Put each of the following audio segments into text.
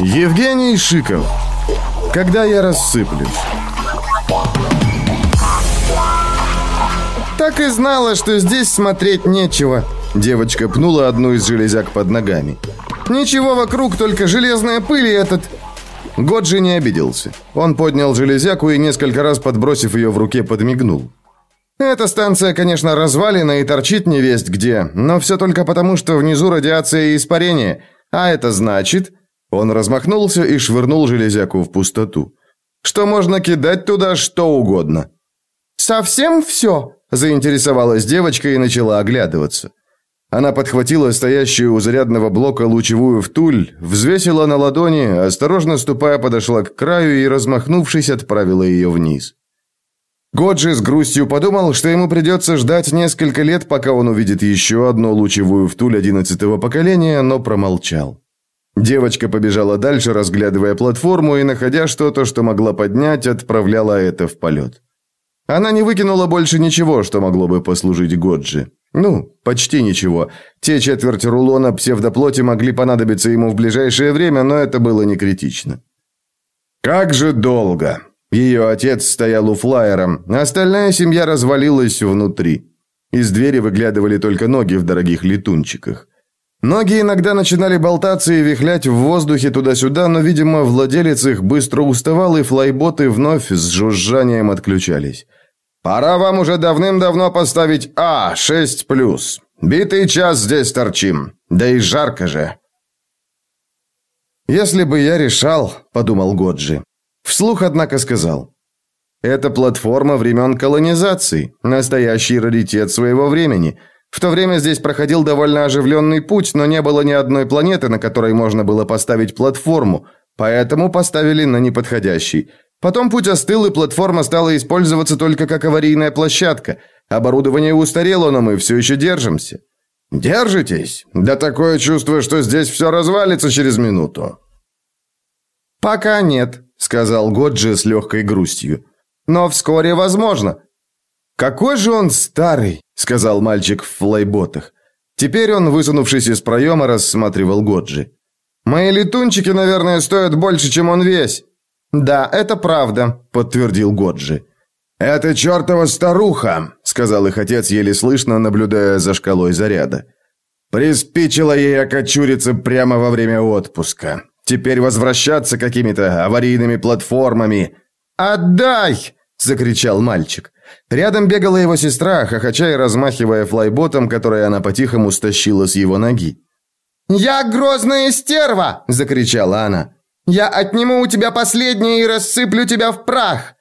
Евгений Шиков. Когда я рассыплюсь. Так и знала, что здесь смотреть нечего. Девочка пнула одну из железяк под ногами. Ничего вокруг, только железная пыль и этот... Годжи не обиделся. Он поднял железяку и несколько раз, подбросив ее в руке, подмигнул. Эта станция, конечно, развалена и торчит невесть где, но все только потому, что внизу радиация и испарение. А это значит... Он размахнулся и швырнул железяку в пустоту. Что можно кидать туда что угодно. «Совсем все?» – заинтересовалась девочка и начала оглядываться. Она подхватила стоящую у зарядного блока лучевую втуль, взвесила на ладони, осторожно ступая подошла к краю и, размахнувшись, отправила ее вниз. Годжи с грустью подумал, что ему придется ждать несколько лет, пока он увидит еще одну лучевую втуль одиннадцатого поколения, но промолчал. Девочка побежала дальше, разглядывая платформу и, находя что-то, что могла поднять, отправляла это в полет. Она не выкинула больше ничего, что могло бы послужить Годжи. Ну, почти ничего. Те четверть рулона псевдоплоти могли понадобиться ему в ближайшее время, но это было не критично. Как же долго. Ее отец стоял у флайера, остальная семья развалилась внутри. Из двери выглядывали только ноги в дорогих летунчиках. Ноги иногда начинали болтаться и вихлять в воздухе туда-сюда, но, видимо, владелец их быстро уставал, и флайботы вновь с жужжанием отключались. Пора вам уже давным-давно поставить А6+. Битый час здесь торчим. Да и жарко же. Если бы я решал, подумал Годжи. Вслух, однако, сказал. Это платформа времен колонизации, настоящий раритет своего времени. В то время здесь проходил довольно оживленный путь, но не было ни одной планеты, на которой можно было поставить платформу, поэтому поставили на неподходящий – Потом путь остыл, и платформа стала использоваться только как аварийная площадка. Оборудование устарело, но мы все еще держимся. Держитесь? Да такое чувство, что здесь все развалится через минуту. Пока нет, сказал Годжи с легкой грустью. Но вскоре возможно. Какой же он старый, сказал мальчик в флайботах. Теперь он, высунувшись из проема, рассматривал Годжи. Мои летунчики, наверное, стоят больше, чем он весь. «Да, это правда», — подтвердил Годжи. «Это чертова старуха», — сказал их отец еле слышно, наблюдая за шкалой заряда. «Приспичило ей окочуриться прямо во время отпуска. Теперь возвращаться какими-то аварийными платформами». «Отдай!» — закричал мальчик. Рядом бегала его сестра, хохоча и размахивая флайботом, который она по-тихому стащила с его ноги. «Я грозная стерва!» – закричала она. Я отниму у тебя последнее и рассыплю тебя в прах!»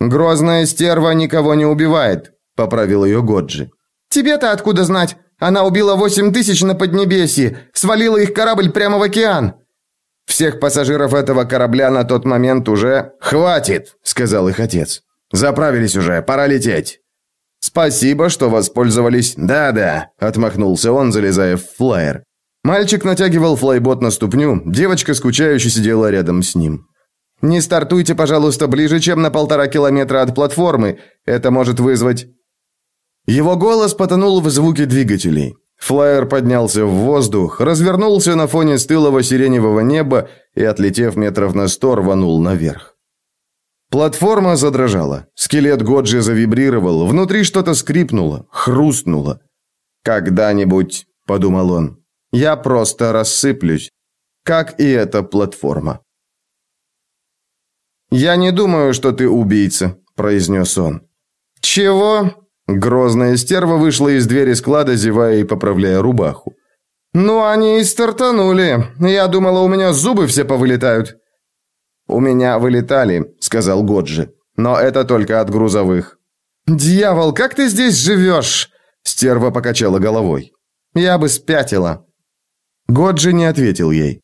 «Грозная стерва никого не убивает», — поправил ее Годжи. «Тебе-то откуда знать? Она убила восемь тысяч на Поднебесье, свалила их корабль прямо в океан». «Всех пассажиров этого корабля на тот момент уже...» «Хватит!» — сказал их отец. «Заправились уже, пора лететь». «Спасибо, что воспользовались...» «Да-да», — отмахнулся он, залезая в флайер. Мальчик натягивал флайбот на ступню, девочка скучающе сидела рядом с ним. «Не стартуйте, пожалуйста, ближе, чем на полтора километра от платформы. Это может вызвать...» Его голос потонул в звуке двигателей. Флайер поднялся в воздух, развернулся на фоне стылого сиреневого неба и, отлетев метров на сто, рванул наверх. Платформа задрожала. Скелет Годжи завибрировал, внутри что-то скрипнуло, хрустнуло. «Когда-нибудь», — подумал он, я просто рассыплюсь, как и эта платформа. «Я не думаю, что ты убийца», – произнес он. «Чего?» Грозная стерва вышла из двери склада, зевая и поправляя рубаху. «Ну, они и стартанули. Я думала, у меня зубы все повылетают». «У меня вылетали», — сказал Годжи. «Но это только от грузовых». «Дьявол, как ты здесь живешь?» Стерва покачала головой. «Я бы спятила». Годжи не ответил ей.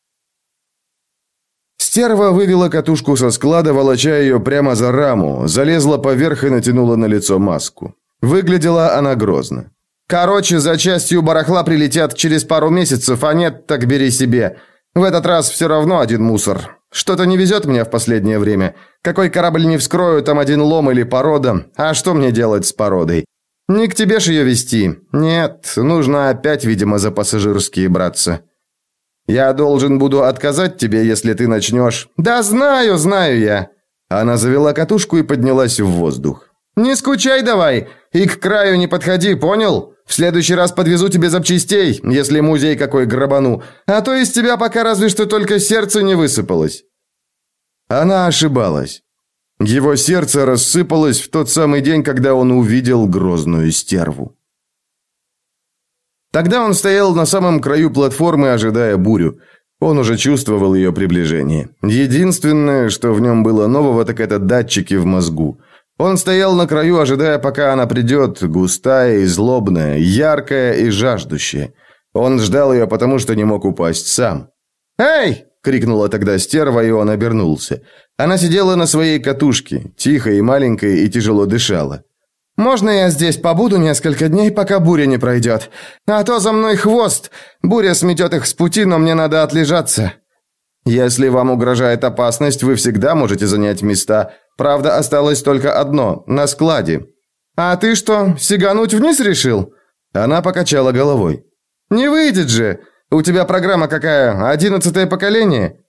Стерва вывела катушку со склада, волоча ее прямо за раму, залезла поверх и натянула на лицо маску. Выглядела она грозно. «Короче, за частью барахла прилетят через пару месяцев, а нет, так бери себе. В этот раз все равно один мусор. Что-то не везет мне в последнее время. Какой корабль не вскрою, там один лом или порода. А что мне делать с породой? Не к тебе ж ее вести. Нет, нужно опять, видимо, за пассажирские браться». Я должен буду отказать тебе, если ты начнешь...» «Да знаю, знаю я!» Она завела катушку и поднялась в воздух. «Не скучай давай, и к краю не подходи, понял? В следующий раз подвезу тебе запчастей, если музей какой грабану, а то из тебя пока разве что только сердце не высыпалось». Она ошибалась. Его сердце рассыпалось в тот самый день, когда он увидел грозную стерву. Тогда он стоял на самом краю платформы, ожидая бурю. Он уже чувствовал ее приближение. Единственное, что в нем было нового, так это датчики в мозгу. Он стоял на краю, ожидая, пока она придет, густая и злобная, яркая и жаждущая. Он ждал ее, потому что не мог упасть сам. «Эй!» — крикнула тогда стерва, и он обернулся. Она сидела на своей катушке, тихо и маленькая, и тяжело дышала. «Можно я здесь побуду несколько дней, пока буря не пройдет? А то за мной хвост. Буря сметет их с пути, но мне надо отлежаться». «Если вам угрожает опасность, вы всегда можете занять места. Правда, осталось только одно – на складе». «А ты что, сигануть вниз решил?» Она покачала головой. «Не выйдет же! У тебя программа какая? Одиннадцатое поколение?»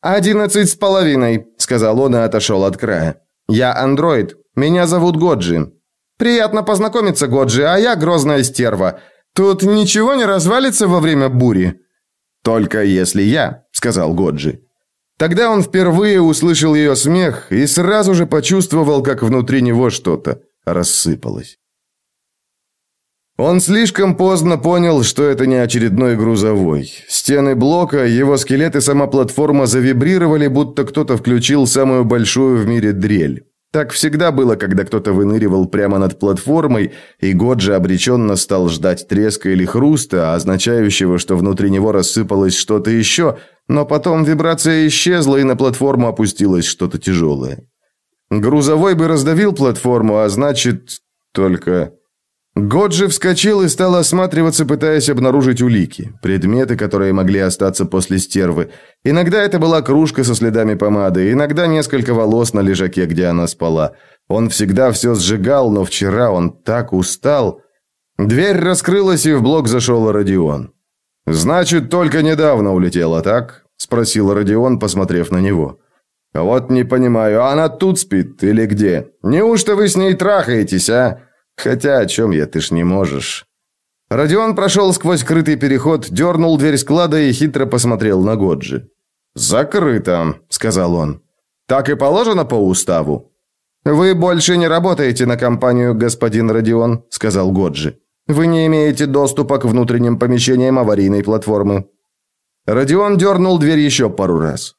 «Одиннадцать с половиной», – сказал он и отошел от края. «Я андроид. Меня зовут Годжи». «Приятно познакомиться, Годжи, а я грозная стерва. Тут ничего не развалится во время бури?» «Только если я», – сказал Годжи. Тогда он впервые услышал ее смех и сразу же почувствовал, как внутри него что-то рассыпалось. Он слишком поздно понял, что это не очередной грузовой. Стены блока, его скелет и сама платформа завибрировали, будто кто-то включил самую большую в мире дрель. Так всегда было, когда кто-то выныривал прямо над платформой, и Годжи обреченно стал ждать треска или хруста, означающего, что внутри него рассыпалось что-то еще, но потом вибрация исчезла, и на платформу опустилось что-то тяжелое. Грузовой бы раздавил платформу, а значит, только... Годжи вскочил и стал осматриваться, пытаясь обнаружить улики, предметы, которые могли остаться после стервы. Иногда это была кружка со следами помады, иногда несколько волос на лежаке, где она спала. Он всегда все сжигал, но вчера он так устал. Дверь раскрылась, и в блок зашел Родион. «Значит, только недавно улетела, так?» – спросил Родион, посмотрев на него. «Вот не понимаю, она тут спит или где? Неужто вы с ней трахаетесь, а?» Хотя о чем я, ты ж не можешь. Родион прошел сквозь крытый переход, дернул дверь склада и хитро посмотрел на Годжи. «Закрыто», — сказал он. «Так и положено по уставу». «Вы больше не работаете на компанию, господин Родион», — сказал Годжи. «Вы не имеете доступа к внутренним помещениям аварийной платформы». Родион дернул дверь еще пару раз.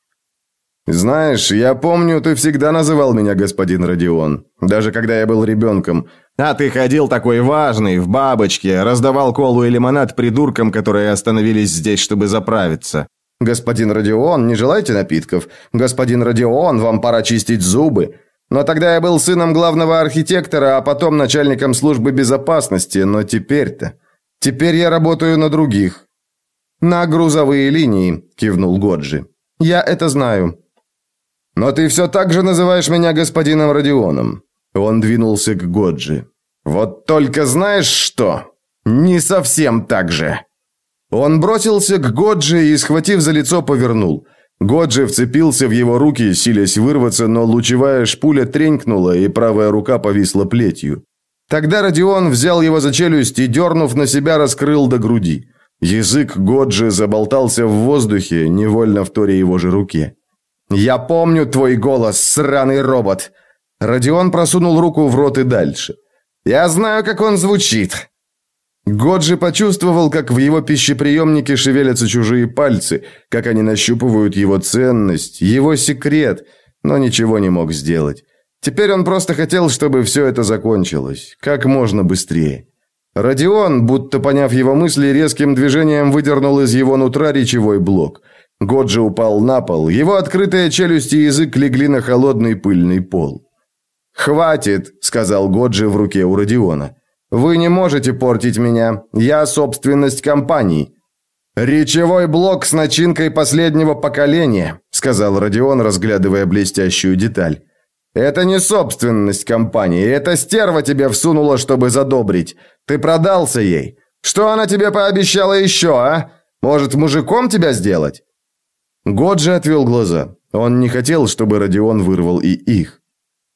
«Знаешь, я помню, ты всегда называл меня господин Родион, даже когда я был ребенком. А ты ходил такой важный, в бабочке, раздавал колу и лимонад придуркам, которые остановились здесь, чтобы заправиться. Господин Родион, не желаете напитков? Господин Родион, вам пора чистить зубы. Но тогда я был сыном главного архитектора, а потом начальником службы безопасности, но теперь-то... Теперь я работаю на других. На грузовые линии, кивнул Годжи. Я это знаю. «Но ты все так же называешь меня господином Родионом». Он двинулся к Годжи. «Вот только знаешь что? Не совсем так же». Он бросился к Годжи и, схватив за лицо, повернул. Годжи вцепился в его руки, силясь вырваться, но лучевая шпуля тренькнула, и правая рука повисла плетью. Тогда Родион взял его за челюсть и, дернув на себя, раскрыл до груди. Язык Годжи заболтался в воздухе, невольно вторя его же руке. «Я помню твой голос, сраный робот!» Родион просунул руку в рот и дальше. «Я знаю, как он звучит!» Годжи почувствовал, как в его пищеприемнике шевелятся чужие пальцы, как они нащупывают его ценность, его секрет, но ничего не мог сделать. Теперь он просто хотел, чтобы все это закончилось, как можно быстрее. Родион, будто поняв его мысли, резким движением выдернул из его нутра речевой блок. Годжи упал на пол, его открытая челюсть и язык легли на холодный пыльный пол. «Хватит», — сказал Годжи в руке у Родиона. «Вы не можете портить меня. Я собственность компании». «Речевой блок с начинкой последнего поколения», — сказал Родион, разглядывая блестящую деталь. «Это не собственность компании, это стерва тебе всунула, чтобы задобрить. Ты продался ей. Что она тебе пообещала еще, а? Может, мужиком тебя сделать?» Годжи отвел глаза. Он не хотел, чтобы Родион вырвал и их.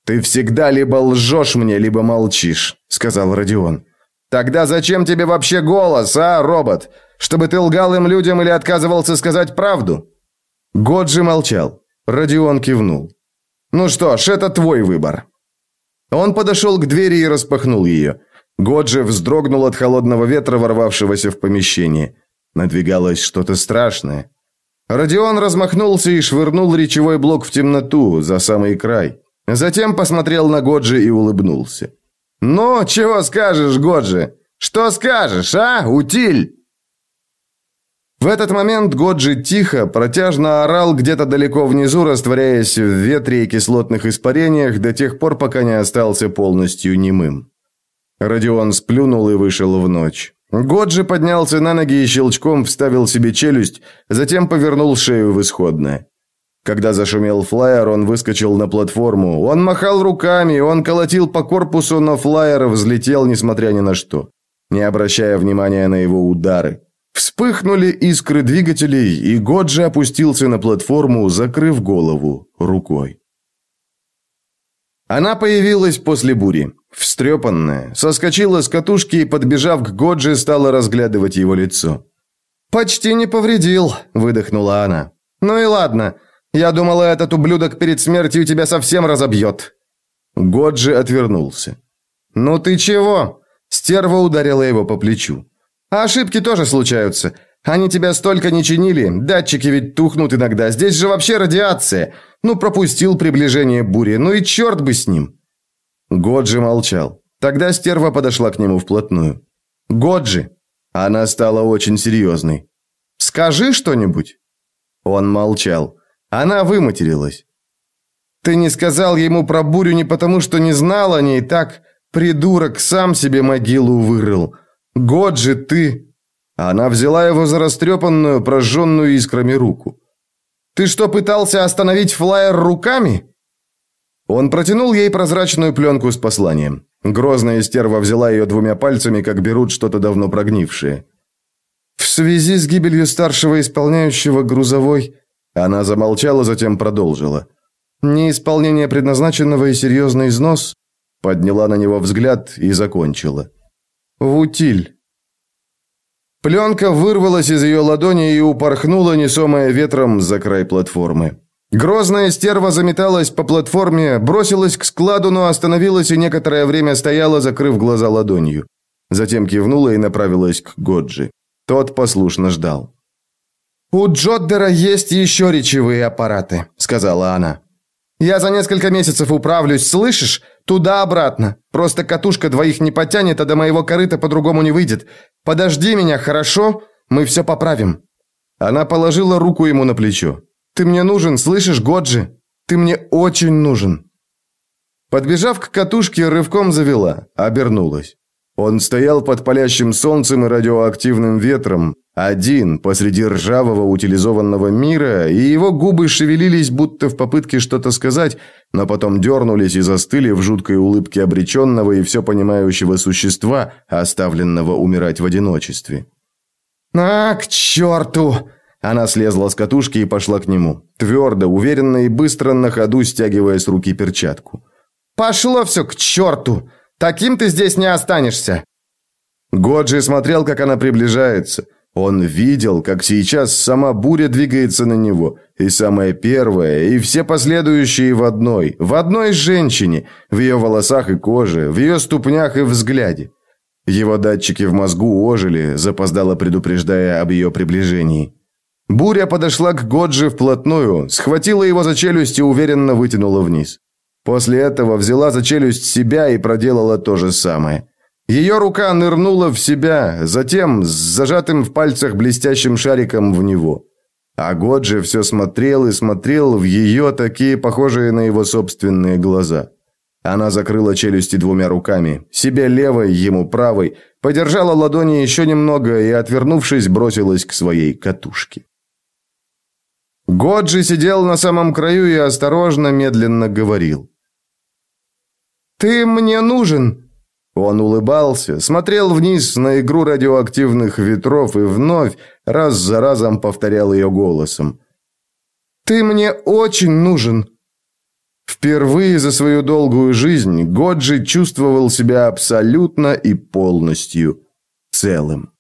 «Ты всегда либо лжешь мне, либо молчишь», — сказал Родион. «Тогда зачем тебе вообще голос, а, робот? Чтобы ты лгал им людям или отказывался сказать правду?» Годжи молчал. Родион кивнул. «Ну что ж, это твой выбор». Он подошел к двери и распахнул ее. Годжи вздрогнул от холодного ветра, ворвавшегося в помещение. Надвигалось что-то страшное. Родион размахнулся и швырнул речевой блок в темноту, за самый край. Затем посмотрел на Годжи и улыбнулся. «Ну, чего скажешь, Годжи? Что скажешь, а, утиль?» В этот момент Годжи тихо, протяжно орал где-то далеко внизу, растворяясь в ветре и кислотных испарениях до тех пор, пока не остался полностью немым. Родион сплюнул и вышел в ночь. Годжи поднялся на ноги и щелчком вставил себе челюсть, затем повернул шею в исходное. Когда зашумел флайер, он выскочил на платформу. Он махал руками, он колотил по корпусу, но флайер взлетел, несмотря ни на что, не обращая внимания на его удары. Вспыхнули искры двигателей, и Годжи опустился на платформу, закрыв голову рукой. Она появилась после бури, встрепанная, соскочила с катушки и, подбежав к Годжи, стала разглядывать его лицо. «Почти не повредил», – выдохнула она. «Ну и ладно. Я думала, этот ублюдок перед смертью тебя совсем разобьет». Годжи отвернулся. «Ну ты чего?» Стерва ударила его по плечу. «Ошибки тоже случаются. Они тебя столько не чинили. Датчики ведь тухнут иногда. Здесь же вообще радиация. Ну, пропустил приближение бури. Ну и черт бы с ним. Годжи молчал. Тогда стерва подошла к нему вплотную. Годжи. Она стала очень серьезной. Скажи что-нибудь. Он молчал. Она выматерилась. Ты не сказал ему про бурю не потому, что не знал о ней, так придурок сам себе могилу вырыл. Годжи, ты она взяла его за растрепанную, прожженную искрами руку. «Ты что, пытался остановить флайер руками?» Он протянул ей прозрачную пленку с посланием. Грозная стерва взяла ее двумя пальцами, как берут что-то давно прогнившее. «В связи с гибелью старшего исполняющего грузовой...» Она замолчала, затем продолжила. «Неисполнение предназначенного и серьезный износ...» Подняла на него взгляд и закончила. «В утиль. Пленка вырвалась из ее ладони и упорхнула, несомая ветром за край платформы. Грозная стерва заметалась по платформе, бросилась к складу, но остановилась и некоторое время стояла, закрыв глаза ладонью. Затем кивнула и направилась к Годжи. Тот послушно ждал. «У Джоддера есть еще речевые аппараты», — сказала она. «Я за несколько месяцев управлюсь, слышишь? Туда-обратно. Просто катушка двоих не потянет, а до моего корыта по-другому не выйдет. Подожди меня, хорошо? Мы все поправим». Она положила руку ему на плечо. «Ты мне нужен, слышишь, Годжи? Ты мне очень нужен». Подбежав к катушке, рывком завела, обернулась. Он стоял под палящим солнцем и радиоактивным ветром, один посреди ржавого утилизованного мира, и его губы шевелились, будто в попытке что-то сказать, но потом дернулись и застыли в жуткой улыбке обреченного и все понимающего существа, оставленного умирать в одиночестве. «А, к черту!» Она слезла с катушки и пошла к нему, твердо, уверенно и быстро на ходу стягивая с руки перчатку. «Пошло все к черту! Таким ты здесь не останешься!» Годжи смотрел, как она приближается – он видел, как сейчас сама буря двигается на него, и самая первая, и все последующие в одной, в одной женщине, в ее волосах и коже, в ее ступнях и взгляде. Его датчики в мозгу ожили, запоздало предупреждая об ее приближении. Буря подошла к Годжи вплотную, схватила его за челюсть и уверенно вытянула вниз. После этого взяла за челюсть себя и проделала то же самое. Ее рука нырнула в себя, затем с зажатым в пальцах блестящим шариком в него. А Годжи все смотрел и смотрел в ее, такие похожие на его собственные глаза. Она закрыла челюсти двумя руками, себе левой, ему правой, подержала ладони еще немного и, отвернувшись, бросилась к своей катушке. Годжи сидел на самом краю и осторожно, медленно говорил. «Ты мне нужен!» Он улыбался, смотрел вниз на игру радиоактивных ветров и вновь, раз за разом повторял ее голосом. «Ты мне очень нужен!» Впервые за свою долгую жизнь Годжи чувствовал себя абсолютно и полностью целым.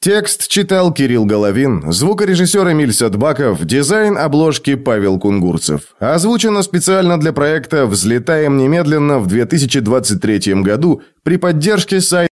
Текст читал Кирилл Головин, звукорежиссер Эмиль Садбаков, дизайн обложки Павел Кунгурцев. Озвучено специально для проекта «Взлетаем немедленно» в 2023 году при поддержке сайта